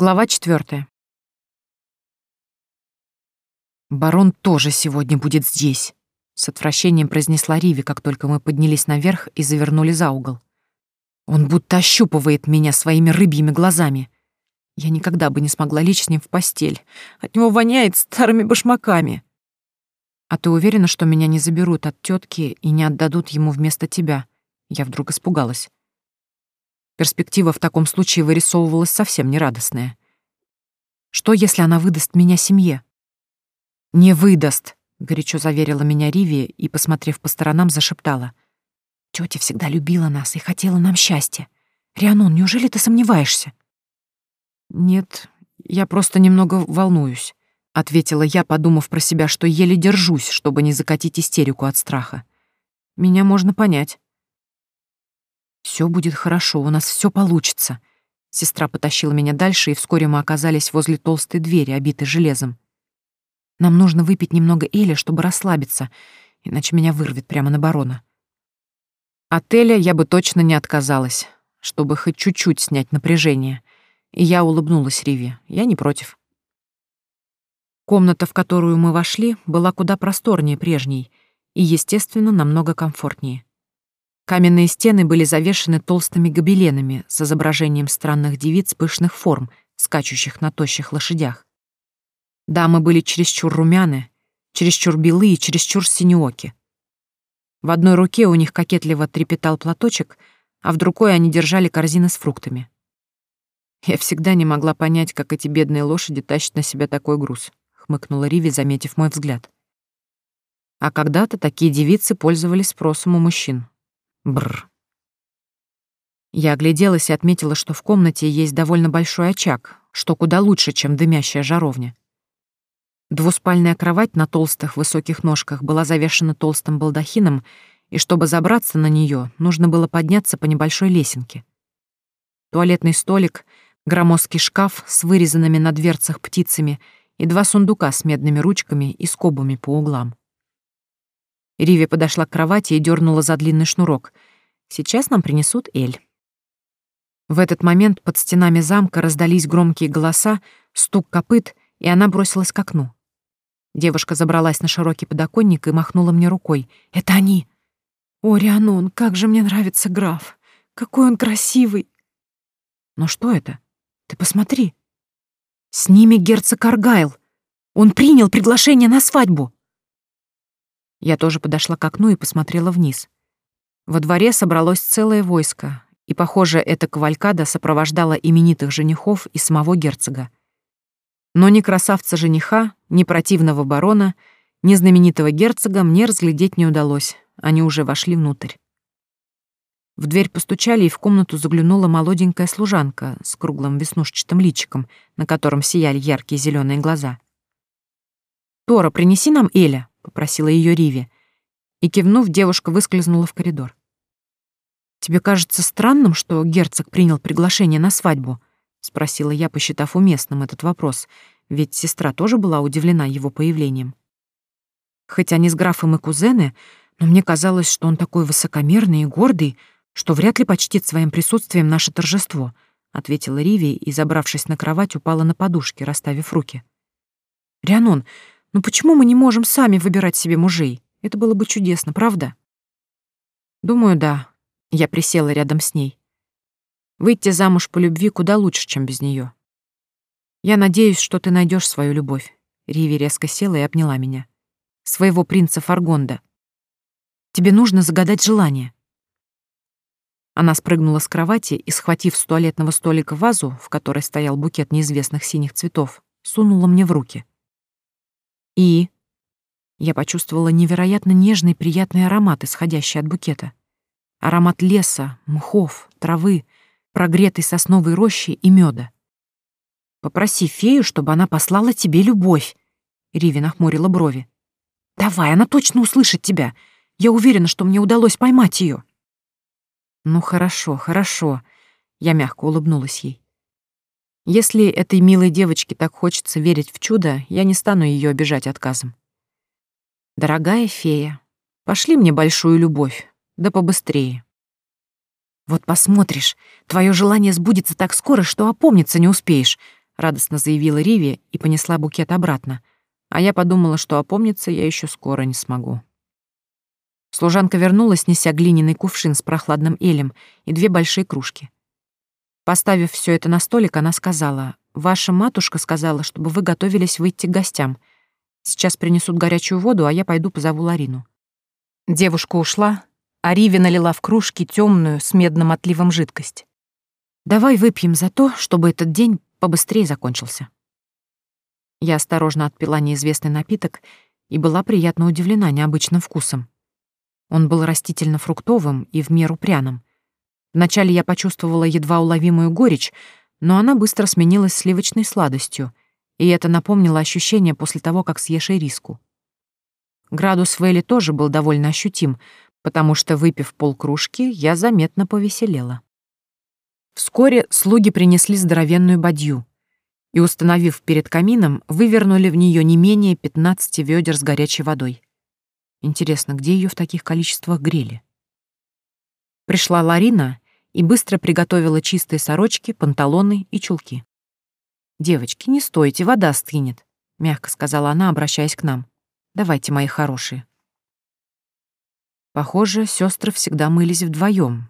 Глава четвертая. «Барон тоже сегодня будет здесь», — с отвращением произнесла Риви, как только мы поднялись наверх и завернули за угол. «Он будто ощупывает меня своими рыбьими глазами. Я никогда бы не смогла лечь с ним в постель. От него воняет старыми башмаками». «А ты уверена, что меня не заберут от тетки и не отдадут ему вместо тебя?» Я вдруг испугалась. Перспектива в таком случае вырисовывалась совсем нерадостная. Что, если она выдаст меня семье? «Не выдаст», — горячо заверила меня Ривия и, посмотрев по сторонам, зашептала. «Тётя всегда любила нас и хотела нам счастья. Рианон, неужели ты сомневаешься?» «Нет, я просто немного волнуюсь», — ответила я, подумав про себя, что еле держусь, чтобы не закатить истерику от страха. «Меня можно понять». Все будет хорошо, у нас все получится». Сестра потащила меня дальше, и вскоре мы оказались возле толстой двери, обитой железом. Нам нужно выпить немного Эля, чтобы расслабиться, иначе меня вырвет прямо на барона. От Эля я бы точно не отказалась, чтобы хоть чуть-чуть снять напряжение. И я улыбнулась Риве. Я не против. Комната, в которую мы вошли, была куда просторнее прежней и, естественно, намного комфортнее. Каменные стены были завешены толстыми гобеленами с изображением странных девиц пышных форм, скачущих на тощих лошадях. Дамы были чересчур румяны, чересчур белые и чересчур синеоки. В одной руке у них кокетливо трепетал платочек, а в другой они держали корзины с фруктами. «Я всегда не могла понять, как эти бедные лошади тащат на себя такой груз», — хмыкнула Риви, заметив мой взгляд. А когда-то такие девицы пользовались спросом у мужчин. Бррр. Я огляделась и отметила, что в комнате есть довольно большой очаг, что куда лучше, чем дымящая жаровня. Двуспальная кровать на толстых высоких ножках была завешена толстым балдахином, и чтобы забраться на нее, нужно было подняться по небольшой лесенке. Туалетный столик, громоздкий шкаф с вырезанными на дверцах птицами и два сундука с медными ручками и скобами по углам. Риви подошла к кровати и дернула за длинный шнурок. Сейчас нам принесут Эль. В этот момент под стенами замка раздались громкие голоса, стук копыт, и она бросилась к окну. Девушка забралась на широкий подоконник и махнула мне рукой. «Это они!» «О, Рианон, как же мне нравится граф! Какой он красивый!» «Но что это? Ты посмотри!» «С ними герцог Аргайл! Он принял приглашение на свадьбу!» Я тоже подошла к окну и посмотрела вниз. Во дворе собралось целое войско, и, похоже, эта кавалькада сопровождала именитых женихов и самого герцога. Но ни красавца-жениха, ни противного барона, ни знаменитого герцога мне разглядеть не удалось, они уже вошли внутрь. В дверь постучали, и в комнату заглянула молоденькая служанка с круглым веснушчатым личиком, на котором сияли яркие зеленые глаза. «Тора, принеси нам Эля», — попросила ее Риви. И, кивнув, девушка выскользнула в коридор. «Тебе кажется странным, что герцог принял приглашение на свадьбу?» — спросила я, посчитав уместным этот вопрос, ведь сестра тоже была удивлена его появлением. Хоть они с графом и кузены, но мне казалось, что он такой высокомерный и гордый, что вряд ли почтит своим присутствием наше торжество, — ответила Риви и, забравшись на кровать, упала на подушки, расставив руки. «Рианон, ну почему мы не можем сами выбирать себе мужей? Это было бы чудесно, правда?» «Думаю, да». Я присела рядом с ней. Выйти замуж по любви куда лучше, чем без нее. Я надеюсь, что ты найдешь свою любовь. Риви резко села и обняла меня. Своего принца Фаргонда. Тебе нужно загадать желание. Она спрыгнула с кровати и, схватив с туалетного столика вазу, в которой стоял букет неизвестных синих цветов, сунула мне в руки. И я почувствовала невероятно нежный приятный аромат, исходящий от букета. Аромат леса, мхов, травы — прогретой сосновой рощи и меда. «Попроси фею, чтобы она послала тебе любовь», — Риви нахмурила брови. «Давай, она точно услышит тебя. Я уверена, что мне удалось поймать ее. «Ну хорошо, хорошо», — я мягко улыбнулась ей. «Если этой милой девочке так хочется верить в чудо, я не стану ее обижать отказом. Дорогая фея, пошли мне большую любовь, да побыстрее». Вот посмотришь, твое желание сбудется так скоро, что опомниться не успеешь, радостно заявила Риви и понесла букет обратно, а я подумала, что опомниться я еще скоро не смогу. Служанка вернулась, неся глиняный кувшин с прохладным элем и две большие кружки. Поставив все это на столик, она сказала, «Ваша матушка сказала, чтобы вы готовились выйти к гостям. Сейчас принесут горячую воду, а я пойду позову Ларину». Девушка ушла, а Риви налила в кружки темную с медным отливом жидкость. «Давай выпьем за то, чтобы этот день побыстрее закончился». Я осторожно отпила неизвестный напиток и была приятно удивлена необычным вкусом. Он был растительно-фруктовым и в меру пряным. Вначале я почувствовала едва уловимую горечь, но она быстро сменилась сливочной сладостью, и это напомнило ощущение после того, как съешь ириску. Градус Вэлли тоже был довольно ощутим, потому что, выпив полкружки, я заметно повеселела. Вскоре слуги принесли здоровенную бадью и, установив перед камином, вывернули в нее не менее 15 ведер с горячей водой. Интересно, где ее в таких количествах грели? Пришла Ларина и быстро приготовила чистые сорочки, панталоны и чулки. «Девочки, не стойте, вода стынет», — мягко сказала она, обращаясь к нам. «Давайте, мои хорошие». Похоже, сестры всегда мылись вдвоем.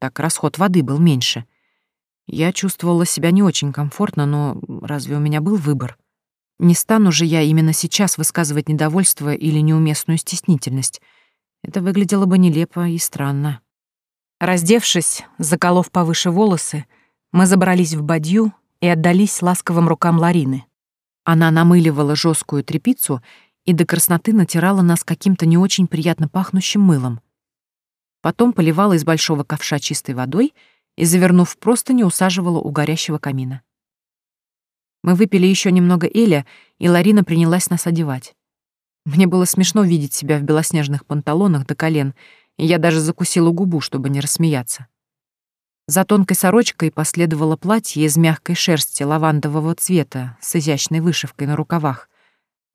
Так расход воды был меньше. Я чувствовала себя не очень комфортно, но разве у меня был выбор? Не стану же я именно сейчас высказывать недовольство или неуместную стеснительность. Это выглядело бы нелепо и странно. Раздевшись, заколов повыше волосы, мы забрались в бадью и отдались ласковым рукам Ларины. Она намыливала жесткую тряпицу и до красноты натирала нас каким-то не очень приятно пахнущим мылом. Потом поливала из большого ковша чистой водой и, завернув просто не усаживала у горящего камина. Мы выпили еще немного Эля, и Ларина принялась нас одевать. Мне было смешно видеть себя в белоснежных панталонах до колен, я даже закусила губу, чтобы не рассмеяться. За тонкой сорочкой последовало платье из мягкой шерсти лавандового цвета с изящной вышивкой на рукавах,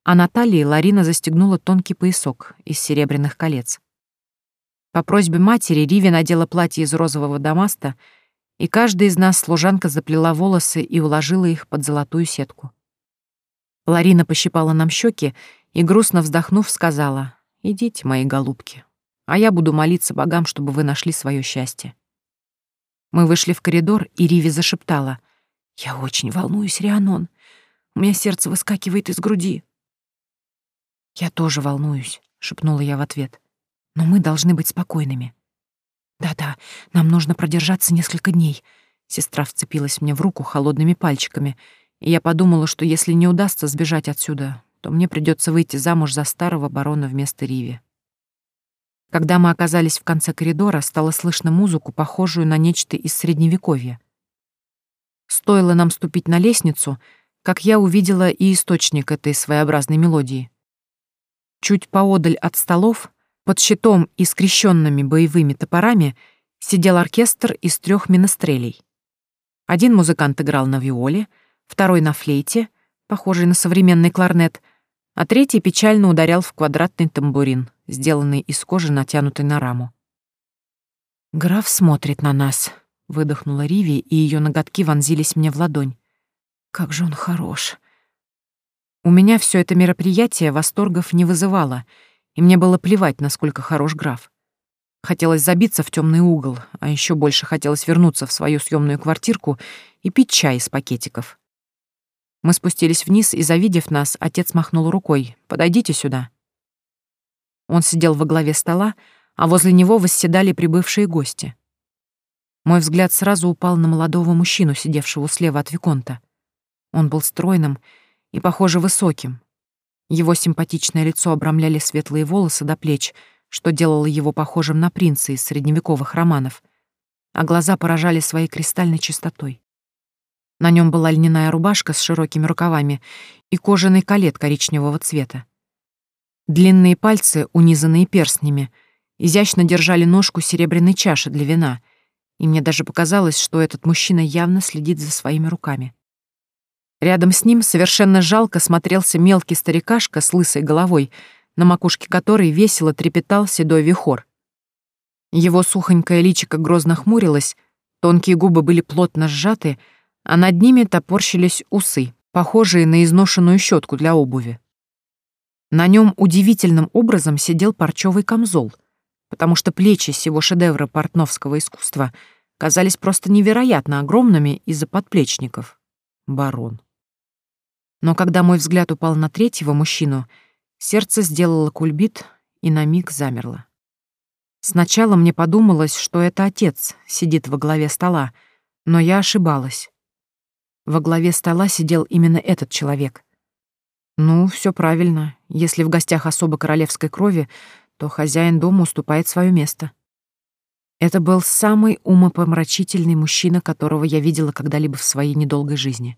а на талии Ларина застегнула тонкий поясок из серебряных колец. По просьбе матери Риви надела платье из розового дамаста — и каждая из нас служанка заплела волосы и уложила их под золотую сетку. Ларина пощипала нам щеки и, грустно вздохнув, сказала, «Идите, мои голубки, а я буду молиться богам, чтобы вы нашли свое счастье». Мы вышли в коридор, и Риви зашептала, «Я очень волнуюсь, Рианон. У меня сердце выскакивает из груди». «Я тоже волнуюсь», — шепнула я в ответ. «Но мы должны быть спокойными. «Да-да, нам нужно продержаться несколько дней». Сестра вцепилась мне в руку холодными пальчиками, и я подумала, что если не удастся сбежать отсюда, то мне придется выйти замуж за старого барона вместо Риви. Когда мы оказались в конце коридора, стало слышно музыку, похожую на нечто из Средневековья. Стоило нам ступить на лестницу, как я увидела и источник этой своеобразной мелодии. Чуть поодаль от столов под щитом и скрещенными боевыми топорами сидел оркестр из трех минестрелей. Один музыкант играл на виоле, второй на флейте, похожий на современный кларнет, а третий печально ударял в квадратный тамбурин, сделанный из кожи, натянутой на раму. «Граф смотрит на нас», — выдохнула Риви, и ее ноготки вонзились мне в ладонь. «Как же он хорош!» У меня все это мероприятие восторгов не вызывало — и мне было плевать, насколько хорош граф. Хотелось забиться в темный угол, а еще больше хотелось вернуться в свою съемную квартирку и пить чай из пакетиков. Мы спустились вниз, и, завидев нас, отец махнул рукой. «Подойдите сюда». Он сидел во главе стола, а возле него восседали прибывшие гости. Мой взгляд сразу упал на молодого мужчину, сидевшего слева от Виконта. Он был стройным и, похоже, высоким, его симпатичное лицо обрамляли светлые волосы до плеч, что делало его похожим на принца из средневековых романов, а глаза поражали своей кристальной чистотой. На нем была льняная рубашка с широкими рукавами и кожаный колет коричневого цвета. Длинные пальцы, унизанные перстнями, изящно держали ножку серебряной чаши для вина, и мне даже показалось, что этот мужчина явно следит за своими руками. Рядом с ним совершенно жалко смотрелся мелкий старикашка с лысой головой, на макушке которой весело трепетал седой вихор. Его сухонькое личико грозно хмурилось, тонкие губы были плотно сжаты, а над ними топорщились усы, похожие на изношенную щетку для обуви. На нем удивительным образом сидел парчевый камзол, потому что плечи сего шедевра портновского искусства казались просто невероятно огромными из-за подплечников. Барон. Но когда мой взгляд упал на третьего мужчину, сердце сделало кульбит и на миг замерло. Сначала мне подумалось, что это отец сидит во главе стола, но я ошибалась. Во главе стола сидел именно этот человек. Ну, все правильно. Если в гостях особо королевской крови, то хозяин дома уступает свое место. Это был самый умопомрачительный мужчина, которого я видела когда-либо в своей недолгой жизни.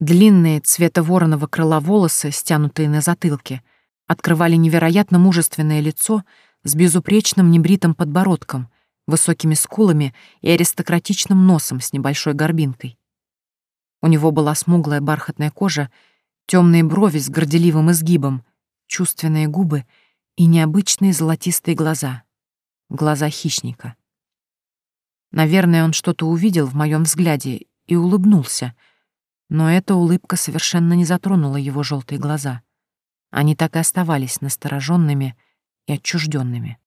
Длинные цвета вороного крыла волосы, стянутые на затылке, открывали невероятно мужественное лицо с безупречным небритым подбородком, высокими скулами и аристократичным носом с небольшой горбинкой. У него была смуглая бархатная кожа, темные брови с горделивым изгибом, чувственные губы и необычные золотистые глаза. Глаза хищника. Наверное, он что-то увидел в моем взгляде и улыбнулся, но эта улыбка совершенно не затронула его желтые глаза. Они так и оставались настороженными и отчужденными.